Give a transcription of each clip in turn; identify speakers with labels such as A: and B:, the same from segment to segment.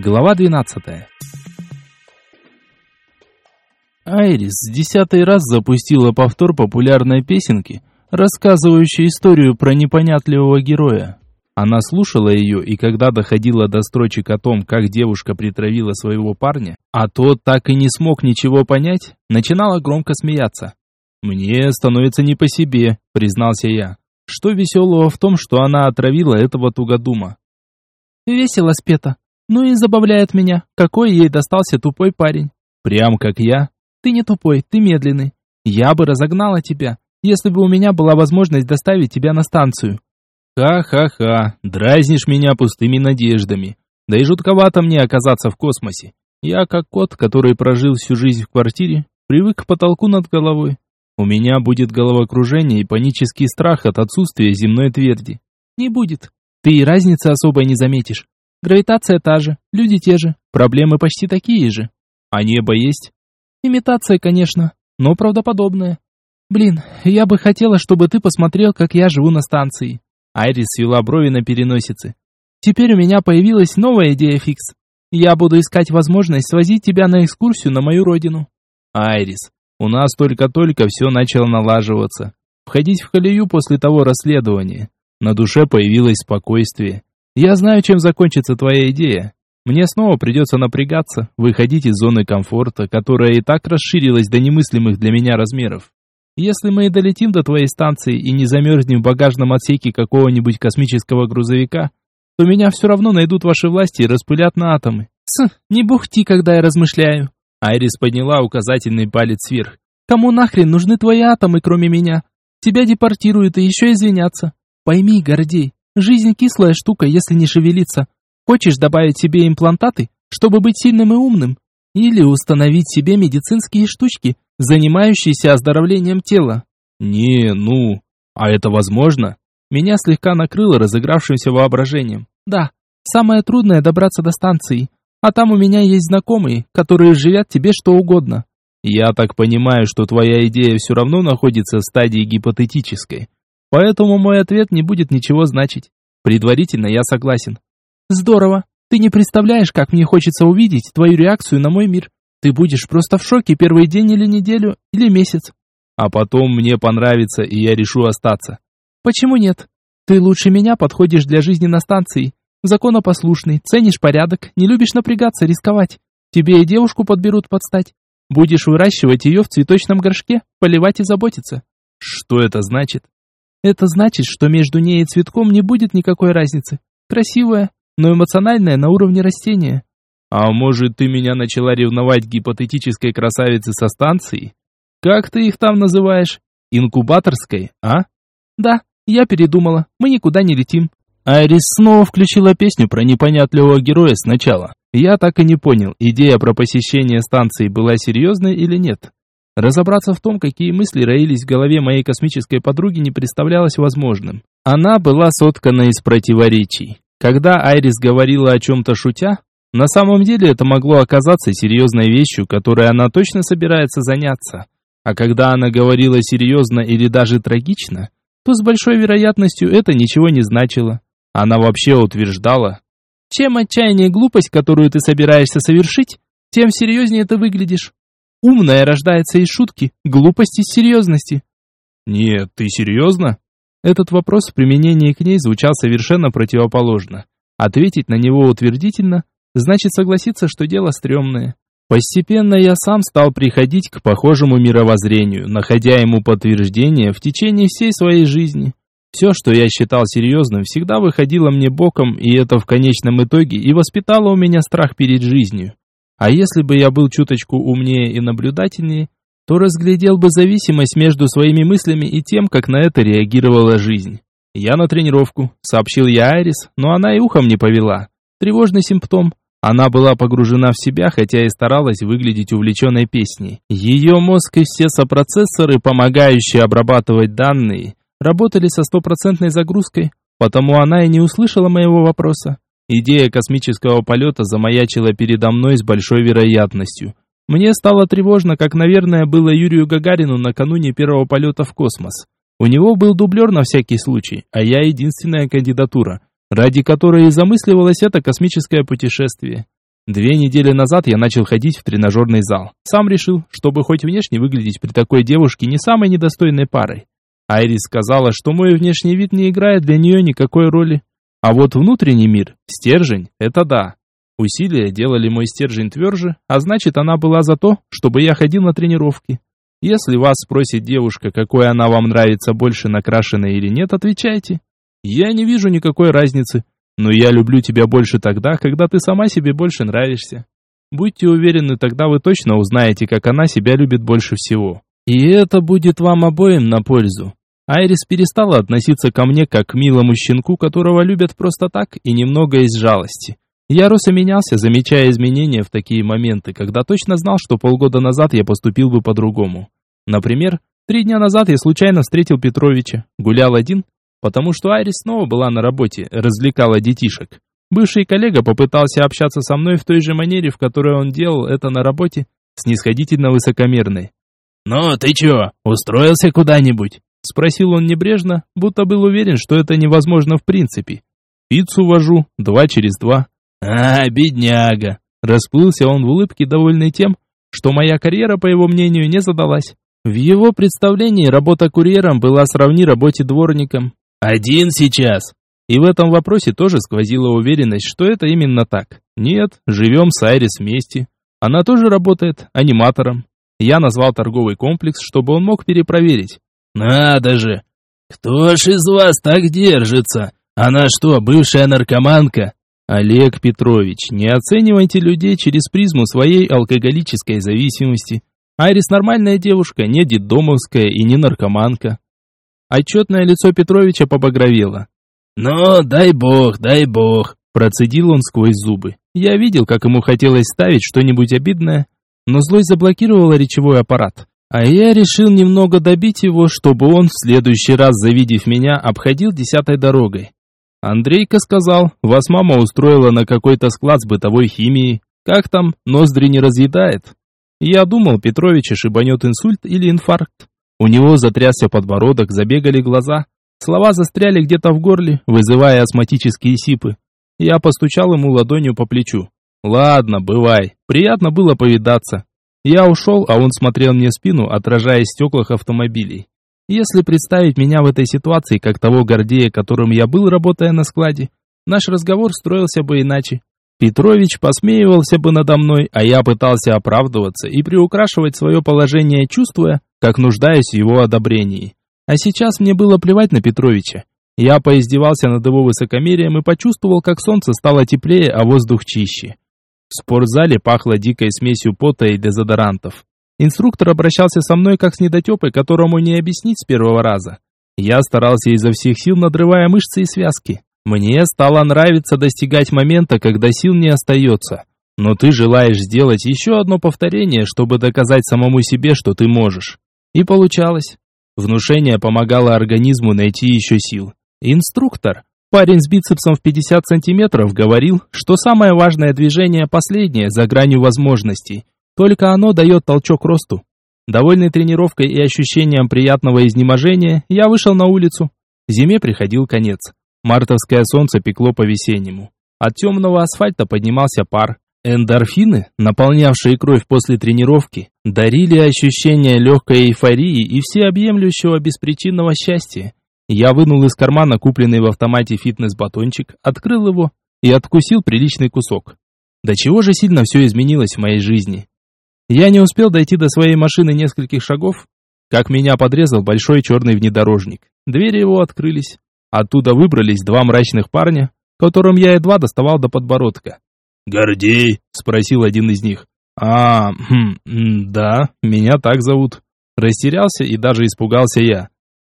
A: Глава 12. Айрис десятый раз запустила повтор популярной песенки, рассказывающей историю про непонятливого героя. Она слушала ее, и когда доходила до строчек о том, как девушка притравила своего парня, а тот так и не смог ничего понять, начинала громко смеяться. «Мне становится не по себе», — признался я. «Что веселого в том, что она отравила этого тугодума?»
B: «Весело спето. Ну и забавляет меня, какой ей достался тупой парень».
A: «Прям как я?»
B: «Ты не тупой, ты медленный. Я бы разогнала тебя, если бы у меня была возможность доставить тебя на станцию.
A: Ха-ха-ха, дразнишь меня пустыми надеждами. Да и жутковато мне оказаться в космосе. Я как кот, который прожил всю жизнь в квартире, привык к потолку над головой. У меня будет головокружение и панический страх от отсутствия земной тверди.
B: Не будет. Ты и разницы особой не заметишь. Гравитация та же, люди те же, проблемы почти такие же.
A: А небо есть?
B: Имитация, конечно, но правдоподобная. Блин, я бы хотела, чтобы ты посмотрел, как я живу на станции.
A: Айрис свела брови на переносице.
B: «Теперь у меня появилась новая идея, Фикс. Я буду искать возможность свозить тебя на экскурсию на мою родину».
A: «Айрис, у нас только-только все начало налаживаться. Входить в колею после того расследования. На душе появилось спокойствие. Я знаю, чем закончится твоя идея. Мне снова придется напрягаться, выходить из зоны комфорта, которая и так расширилась до немыслимых для меня размеров. Если мы и долетим до твоей станции и не замерзнем в багажном отсеке какого-нибудь космического грузовика, то меня все равно найдут ваши власти и распылят на атомы.
B: С, не бухти, когда я размышляю.
A: Айрис подняла указательный палец вверх.
B: Кому нахрен нужны твои атомы, кроме меня? Тебя депортируют и еще извинятся. Пойми, Гордей, жизнь кислая штука, если не шевелиться. Хочешь добавить себе имплантаты, чтобы быть сильным и умным? Или установить себе медицинские штучки, занимающийся оздоровлением тела.
A: Не, ну, а это возможно?
B: Меня слегка накрыло разыгравшимся воображением. Да, самое трудное добраться до станции, а там у меня есть знакомые, которые живят тебе что угодно.
A: Я так понимаю, что твоя идея все равно находится в стадии гипотетической, поэтому мой ответ не будет ничего значить. Предварительно я согласен.
B: Здорово. Ты не представляешь, как мне хочется увидеть твою реакцию на мой мир. Ты будешь просто в шоке первый день или неделю, или месяц.
A: А потом мне понравится, и я решу остаться.
B: Почему нет? Ты лучше меня подходишь для жизни на станции. Законопослушный, ценишь порядок, не любишь напрягаться, рисковать. Тебе и девушку подберут под стать. Будешь выращивать ее в цветочном горшке, поливать и заботиться.
A: Что это значит?
B: Это значит, что между ней и цветком не будет никакой разницы. Красивая, но эмоциональная на уровне растения.
A: А может, ты меня начала ревновать гипотетической красавице со станции? Как ты их там называешь? Инкубаторской, а?
B: Да, я передумала. Мы никуда не летим.
A: Айрис снова включила песню про непонятливого героя сначала. Я так и не понял, идея про посещение станции была серьезной или нет. Разобраться в том, какие мысли роились в голове моей космической подруги, не представлялось возможным. Она была соткана из противоречий. Когда Айрис говорила о чем-то шутя, на самом деле это могло оказаться серьезной вещью, которой она точно собирается заняться. А когда она говорила серьезно или даже трагично, то с большой вероятностью это ничего не значило. Она вообще утверждала,
B: чем отчаяние и глупость, которую ты собираешься совершить, тем серьезнее ты выглядишь. Умная рождается из шутки, глупость из серьезности.
A: Нет, ты серьезно? Этот вопрос в применении к ней звучал совершенно противоположно. Ответить на него утвердительно значит согласиться, что дело стрёмное. Постепенно я сам стал приходить к похожему мировоззрению, находя ему подтверждение в течение всей своей жизни. Все, что я считал серьезным, всегда выходило мне боком, и это в конечном итоге и воспитало у меня страх перед жизнью. А если бы я был чуточку умнее и наблюдательнее, то разглядел бы зависимость между своими мыслями и тем, как на это реагировала жизнь. «Я на тренировку», — сообщил я Айрис, но она и ухом не повела. Тревожный симптом. Она была погружена в себя, хотя и старалась выглядеть увлеченной песней. Ее мозг и все сопроцессоры, помогающие обрабатывать данные, работали со стопроцентной загрузкой, потому она и не услышала моего вопроса. Идея космического полета замаячила передо мной с большой вероятностью. Мне стало тревожно, как, наверное, было Юрию Гагарину накануне первого полета в космос. У него был дублер на всякий случай, а я единственная кандидатура, ради которой и замысливалось это космическое путешествие. Две недели назад я начал ходить в тренажерный зал. Сам решил, чтобы хоть внешне выглядеть при такой девушке не самой недостойной парой. Айрис сказала, что мой внешний вид не играет для нее никакой роли. А вот внутренний мир, стержень, это да. Усилия делали мой стержень тверже, а значит она была за то, чтобы я ходил на тренировки. Если вас спросит девушка, какой она вам нравится больше, накрашенная или нет, отвечайте. Я не вижу никакой разницы. Но я люблю тебя больше тогда, когда ты сама себе больше нравишься. Будьте уверены, тогда вы точно узнаете, как она себя любит больше всего. И это будет вам обоим на пользу. Айрис перестала относиться ко мне как к милому щенку, которого любят просто так и немного из жалости. Я рос и менялся, замечая изменения в такие моменты, когда точно знал, что полгода назад я поступил бы по-другому. Например, три дня назад я случайно встретил Петровича, гулял один потому что Айрис снова была на работе, развлекала детишек. Бывший коллега попытался общаться со мной в той же манере, в которой он делал это на работе, снисходительно высокомерной. «Ну, ты чё, устроился куда-нибудь?» Спросил он небрежно, будто был уверен, что это невозможно в принципе. «Пиццу вожу, два через два». «А, бедняга!» Расплылся он в улыбке, довольный тем, что моя карьера, по его мнению, не задалась. В его представлении работа курьером была сравни работе дворником. Один сейчас. И в этом вопросе тоже сквозила уверенность, что это именно так. Нет, живем с Айрис вместе. Она тоже работает аниматором. Я назвал торговый комплекс, чтобы он мог перепроверить. Надо же! Кто ж из вас так держится? Она что, бывшая наркоманка? Олег Петрович, не оценивайте людей через призму своей алкоголической зависимости. Айрис нормальная девушка, не детдомовская и не наркоманка. Отчетное лицо Петровича побагровело. «Ну, дай бог, дай бог», – процедил он сквозь зубы. Я видел, как ему хотелось ставить что-нибудь обидное, но злость заблокировала речевой аппарат. А я решил немного добить его, чтобы он в следующий раз, завидев меня, обходил десятой дорогой. Андрейка сказал, вас мама устроила на какой-то склад с бытовой химией. Как там, ноздри не разъедает? Я думал, Петровича шибанет инсульт или инфаркт. У него затрясся подбородок, забегали глаза. Слова застряли где-то в горле, вызывая астматические сипы. Я постучал ему ладонью по плечу. «Ладно, бывай. Приятно было повидаться». Я ушел, а он смотрел мне в спину, отражаясь в стеклах автомобилей. Если представить меня в этой ситуации, как того Гордея, которым я был, работая на складе, наш разговор строился бы иначе. Петрович посмеивался бы надо мной, а я пытался оправдываться и приукрашивать свое положение, чувствуя, как нуждаюсь в его одобрении. А сейчас мне было плевать на Петровича. Я поиздевался над его высокомерием и почувствовал, как солнце стало теплее, а воздух чище. В спортзале пахло дикой смесью пота и дезодорантов. Инструктор обращался со мной как с недотепой, которому не объяснить с первого раза. Я старался изо всех сил, надрывая мышцы и связки. Мне стало нравиться достигать момента, когда сил не остается. Но ты желаешь сделать еще одно повторение, чтобы доказать самому себе, что ты можешь. И получалось. Внушение помогало организму найти еще сил. Инструктор, парень с бицепсом в 50 сантиметров, говорил, что самое важное движение последнее, за гранью возможностей. Только оно дает толчок росту. Довольный тренировкой и ощущением приятного изнеможения, я вышел на улицу. Зиме приходил конец. Мартовское солнце пекло по-весеннему. От темного асфальта поднимался пар. Эндорфины, наполнявшие кровь после тренировки, дарили ощущение легкой эйфории и всеобъемлющего беспричинного счастья. Я вынул из кармана купленный в автомате фитнес-батончик, открыл его и откусил приличный кусок. До чего же сильно все изменилось в моей жизни. Я не успел дойти до своей машины нескольких шагов, как меня подрезал большой черный внедорожник. Двери его открылись. Оттуда выбрались два мрачных парня, которым я едва доставал до подбородка. «Гордей?» — спросил один из них. «А, хм, да, меня так зовут». Растерялся и даже испугался я.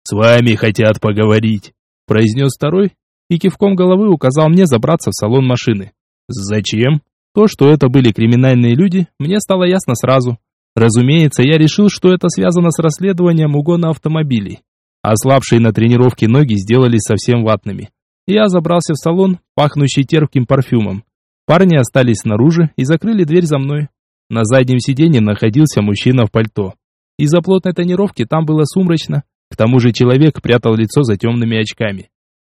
A: «С вами хотят поговорить», — произнес второй и кивком головы указал мне забраться в салон машины. «Зачем?» То, что это были криминальные люди, мне стало ясно сразу. Разумеется, я решил, что это связано с расследованием угона автомобилей. Ослабшие на тренировке ноги сделались совсем ватными. Я забрался в салон, пахнущий терпким парфюмом. Парни остались снаружи и закрыли дверь за мной. На заднем сиденье находился мужчина в пальто. Из-за плотной тонировки там было сумрачно. К тому же человек прятал лицо за темными очками.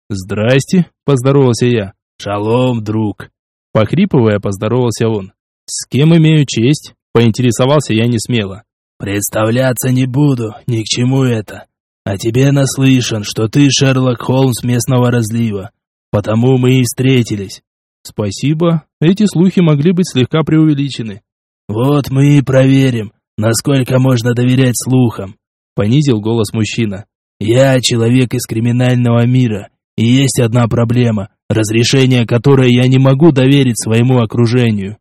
A: «Здрасте», — поздоровался я. «Шалом, друг». Похрипывая, поздоровался он. «С кем имею честь?» Поинтересовался я не смело.
C: «Представляться не буду, ни к чему это. А тебе наслышан, что ты Шерлок Холмс местного разлива. Потому мы и встретились».
A: «Спасибо. Эти слухи могли быть слегка преувеличены».
C: «Вот мы и проверим, насколько можно доверять слухам», — понизил голос мужчина. «Я человек из криминального мира, и есть одна проблема, разрешение которой я не могу доверить своему окружению.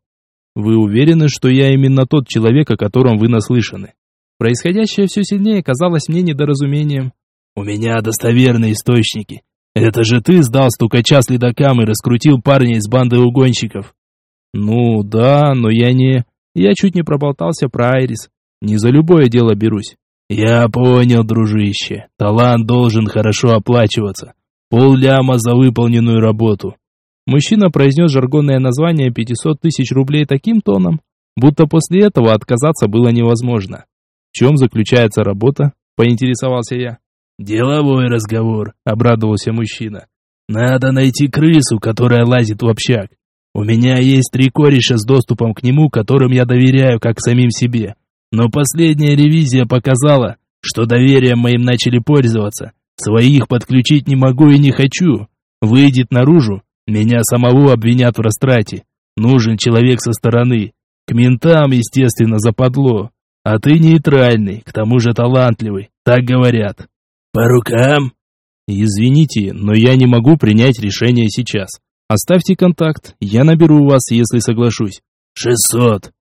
A: Вы уверены, что я именно тот человек, о котором вы наслышаны? Происходящее все сильнее казалось мне недоразумением.
C: У меня достоверные источники. Это же ты сдал стукача следакам и раскрутил парня из банды угонщиков.
A: Ну да, но я не... Я чуть не проболтался про Айрис. Не за любое дело берусь.
C: Я понял, дружище. Талант должен хорошо оплачиваться. Пол ляма за выполненную работу.
A: Мужчина произнес жаргонное название 500 тысяч рублей таким тоном, будто после этого отказаться было невозможно. В чем заключается работа? Поинтересовался я.
C: «Деловой разговор», — обрадовался мужчина. «Надо найти крысу, которая лазит в общак. У меня есть три кореша с доступом к нему, которым я доверяю как самим себе. Но последняя ревизия показала, что доверием моим начали пользоваться. Своих подключить не могу и не хочу. Выйдет наружу, меня самого обвинят в растрате. Нужен человек со стороны. К ментам, естественно, западло. А ты нейтральный, к тому же талантливый, так говорят. По рукам?
A: Извините, но я не могу принять решение сейчас. Оставьте контакт, я наберу вас, если соглашусь.
C: Шестьсот.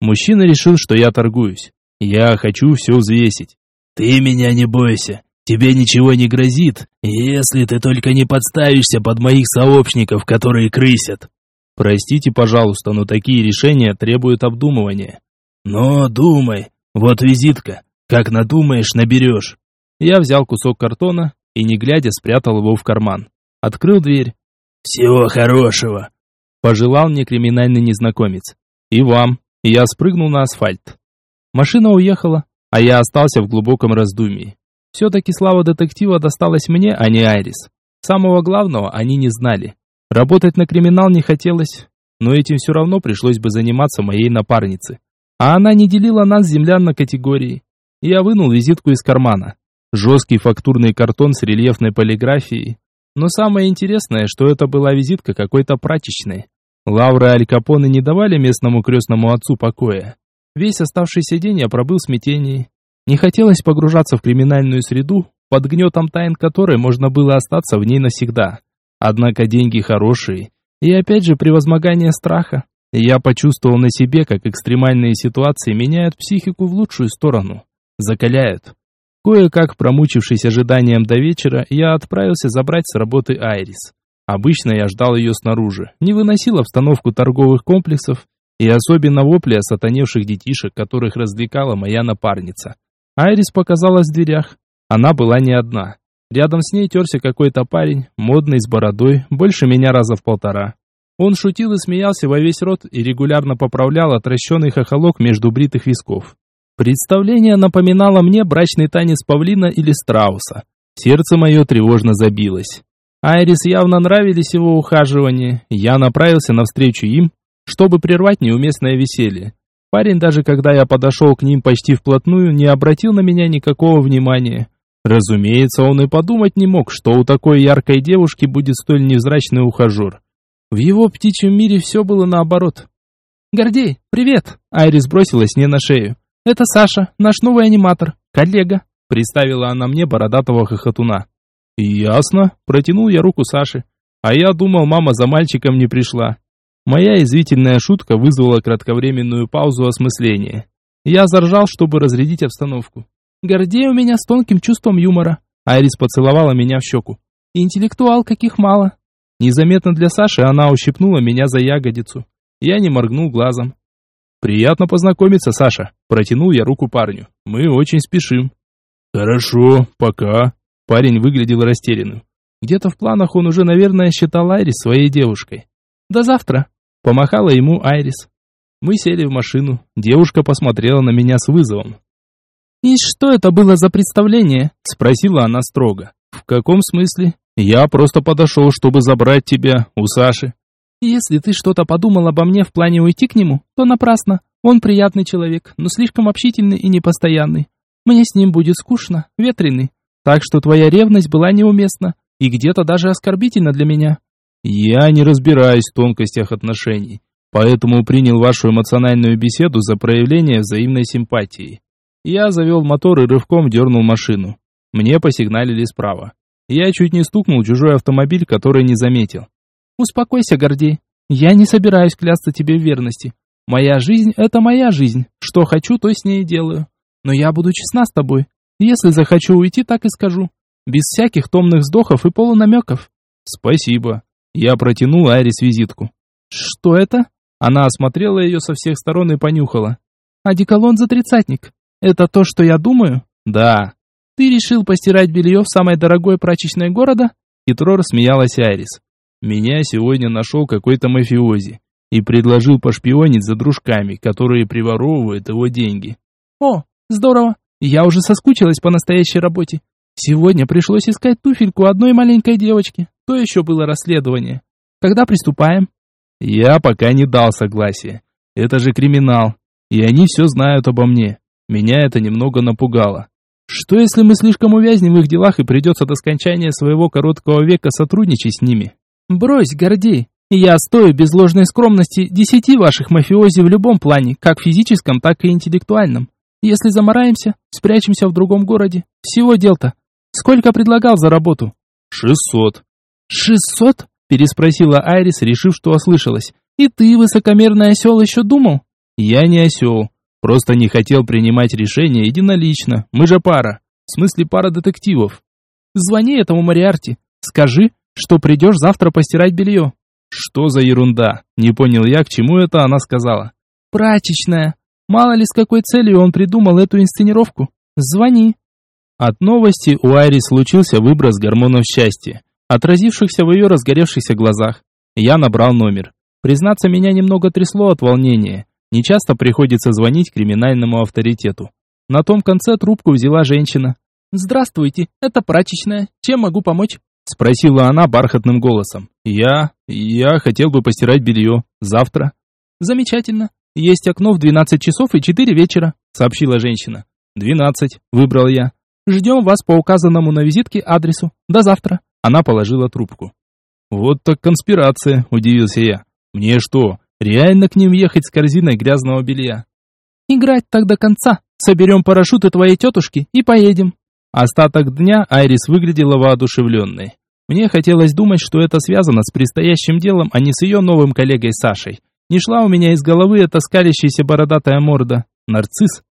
A: Мужчина решил, что я торгуюсь. Я хочу все взвесить.
C: Ты меня не бойся. Тебе ничего не грозит, если ты только не подставишься под моих сообщников, которые крысят.
A: Простите, пожалуйста, но такие решения требуют обдумывания.
C: Но думай, вот визитка, как надумаешь, наберешь.
A: Я взял кусок картона и, не глядя, спрятал его в карман. Открыл дверь.
C: «Всего хорошего!»
A: Пожелал мне криминальный незнакомец. «И вам!» Я спрыгнул на асфальт. Машина уехала, а я остался в глубоком раздумье. Все-таки слава детектива досталась мне, а не Айрис. Самого главного они не знали. Работать на криминал не хотелось, но этим все равно пришлось бы заниматься моей напарнице. А она не делила нас, землян, на категории. Я вынул визитку из кармана. Жесткий фактурный картон с рельефной полиграфией. Но самое интересное, что это была визитка какой-то прачечной. Лавры Аль Капоне не давали местному крестному отцу покоя. Весь оставшийся день я пробыл в смятении. Не хотелось погружаться в криминальную среду, под гнетом тайн которой можно было остаться в ней навсегда. Однако деньги хорошие, и опять же превозмогание страха. Я почувствовал на себе, как экстремальные ситуации меняют психику в лучшую сторону, закаляют. Кое-как, промучившись ожиданием до вечера, я отправился забрать с работы Айрис. Обычно я ждал ее снаружи, не выносил обстановку торговых комплексов и особенно вопли сатаневших детишек, которых развлекала моя напарница. Айрис показалась в дверях. Она была не одна. Рядом с ней терся какой-то парень, модный, с бородой, больше меня раза в полтора. Он шутил и смеялся во весь рот и регулярно поправлял отращенный хохолок между бритых висков. Представление напоминало мне брачный танец павлина или страуса. Сердце мое тревожно забилось. Айрис явно нравились его ухаживания. Я направился навстречу им, чтобы прервать неуместное веселье. Парень, даже когда я подошел к ним почти вплотную, не обратил на меня никакого внимания. Разумеется, он и подумать не мог, что у такой яркой девушки будет столь невзрачный ухажер. В его птичьем мире все было наоборот. «Гордей, привет!» Айрис бросилась мне на шею. «Это Саша, наш новый аниматор, коллега», представила она мне бородатого хохотуна. «Ясно», протянул я руку Саше. А я думал, мама за мальчиком не пришла. Моя извительная шутка вызвала кратковременную паузу осмысления. Я заржал, чтобы разрядить обстановку. «Гордей у меня с тонким чувством юмора». Айрис поцеловала меня в щеку. «Интеллектуал каких мало». Незаметно для Саши она ущипнула меня за ягодицу. Я не моргнул глазом. «Приятно познакомиться, Саша», — протянул я руку парню. «Мы очень спешим».
C: «Хорошо, пока».
A: Парень выглядел растерянным. Где-то в планах он уже, наверное, считал Айрис своей девушкой. «До завтра!» – помахала ему Айрис. Мы сели в машину. Девушка посмотрела на меня с вызовом. «И что это было за представление?» – спросила она строго. «В каком смысле?» «Я просто подошел, чтобы забрать тебя у Саши».
B: Если ты что-то подумал обо мне в плане уйти к нему, то напрасно. Он приятный человек, но слишком общительный и непостоянный. Мне с ним будет скучно, ветреный. Так что твоя ревность была неуместна и где-то даже оскорбительна для меня.
A: Я не разбираюсь в тонкостях отношений, поэтому принял вашу эмоциональную беседу за проявление взаимной симпатии. Я завел мотор и рывком дернул машину. Мне посигналили справа. Я чуть не стукнул чужой автомобиль, который не заметил.
B: Успокойся, Гордей. Я не собираюсь клясться тебе в верности. Моя жизнь — это моя жизнь. Что хочу, то с ней делаю. Но я буду честна с тобой. Если захочу уйти, так и скажу. Без всяких томных вздохов и полунамеков.
A: Спасибо. Я протянул Айрис визитку.
B: Что это?
A: Она осмотрела ее со всех сторон и понюхала.
B: Одеколон за тридцатник. Это то, что я думаю?
A: Да.
B: Ты решил постирать белье в самой дорогой прачечной города?
A: Хитро рассмеялась Айрис. Меня сегодня нашел какой-то мафиози и предложил пошпионить за дружками, которые приворовывают его деньги.
B: О, здорово. Я уже соскучилась по настоящей работе. Сегодня пришлось искать туфельку одной маленькой девочки. То еще было расследование. Когда приступаем?
A: Я пока не дал согласия. Это же криминал. И они все знают обо мне. Меня это немного напугало. Что если мы слишком увязнем в их делах и придется до скончания своего короткого века сотрудничать с ними?
B: Брось, Гордей. Я стою без ложной скромности десяти ваших мафиози в любом плане, как физическом, так и интеллектуальном. Если замараемся, спрячемся в другом городе. Всего дел-то. Сколько предлагал за работу?
A: Шестьсот.
B: Шестьсот? Переспросила Айрис, решив, что ослышалась. И ты, высокомерный осел, еще думал?
A: Я не осел. Просто не хотел принимать решения единолично. Мы же пара. В смысле пара детективов.
B: Звони этому Мариарти. Скажи, что придешь завтра постирать белье».
A: «Что за ерунда?» Не понял я, к чему это она сказала.
B: «Прачечная. Мало ли с какой целью он придумал эту инсценировку. Звони».
A: От новости у Айри случился выброс гормонов счастья, отразившихся в ее разгоревшихся глазах. Я набрал номер. Признаться, меня немного трясло от волнения. Не часто приходится звонить криминальному авторитету. На том конце трубку взяла женщина.
B: «Здравствуйте, это прачечная. Чем могу помочь?»
A: Спросила она бархатным голосом. Я... я хотел бы постирать белье. Завтра.
B: Замечательно. Есть окно в 12 часов и 4 вечера, сообщила женщина.
A: 12, выбрал я.
B: Ждем вас по указанному на визитке адресу. До завтра.
A: Она положила трубку. Вот так конспирация, удивился я. Мне что, реально к ним ехать с корзиной грязного белья?
B: Играть так до конца. Соберем парашюты твоей тетушки и поедем.
A: Остаток дня Айрис выглядела воодушевленной. Мне хотелось думать, что это связано с предстоящим делом, а не с ее новым коллегой Сашей. Не шла у меня из головы эта скалящаяся бородатая морда. Нарцисс.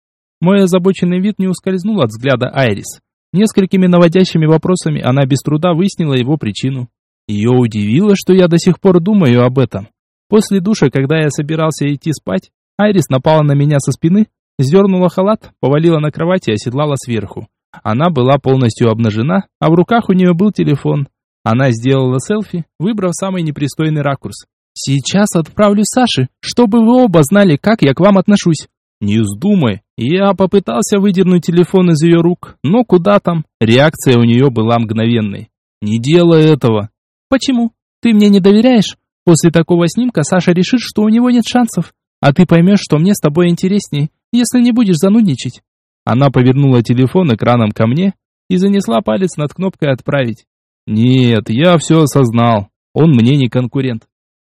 A: Мой озабоченный вид не ускользнул от взгляда Айрис. Несколькими наводящими вопросами она без труда выяснила его причину. Ее удивило, что я до сих пор думаю об этом. После душа, когда я собирался идти спать, Айрис напала на меня со спины, сдернула халат, повалила на кровать и оседлала сверху. Она была полностью обнажена, а в руках у нее был телефон. Она сделала селфи, выбрав самый непристойный ракурс.
B: «Сейчас отправлю Саше, чтобы вы оба знали, как я к вам отношусь».
A: «Не вздумай». Я попытался выдернуть телефон из ее рук, но куда там? Реакция у нее была мгновенной. «Не делай этого».
B: «Почему? Ты мне не доверяешь? После такого снимка Саша решит, что у него нет шансов. А ты поймешь, что мне с тобой интересней, если не будешь занудничать.
A: Она повернула телефон экраном ко мне и занесла палец над кнопкой «Отправить». «Нет, я все осознал. Он мне не конкурент».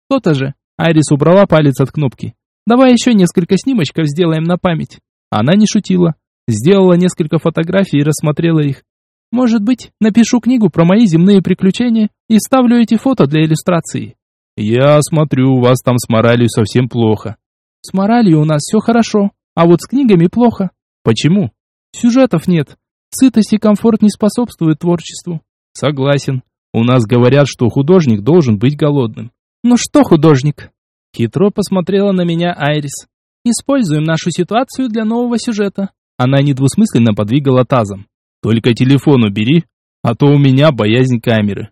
B: «То-то же». Айрис убрала палец от кнопки. «Давай еще несколько снимочков сделаем на память».
A: Она не шутила. Сделала несколько фотографий и рассмотрела их.
B: «Может быть, напишу книгу про мои земные приключения и ставлю эти фото для иллюстрации».
A: «Я смотрю, у вас там с моралью совсем плохо».
B: «С моралью у нас все хорошо, а вот с книгами плохо».
A: Почему?
B: Сюжетов нет. Сытость и комфорт не способствуют творчеству.
A: Согласен. У нас говорят, что художник должен быть голодным.
B: Ну что художник? Хитро посмотрела на меня Айрис. Используем нашу ситуацию для нового сюжета.
A: Она недвусмысленно подвигала тазом. Только телефон убери, а то у меня боязнь камеры.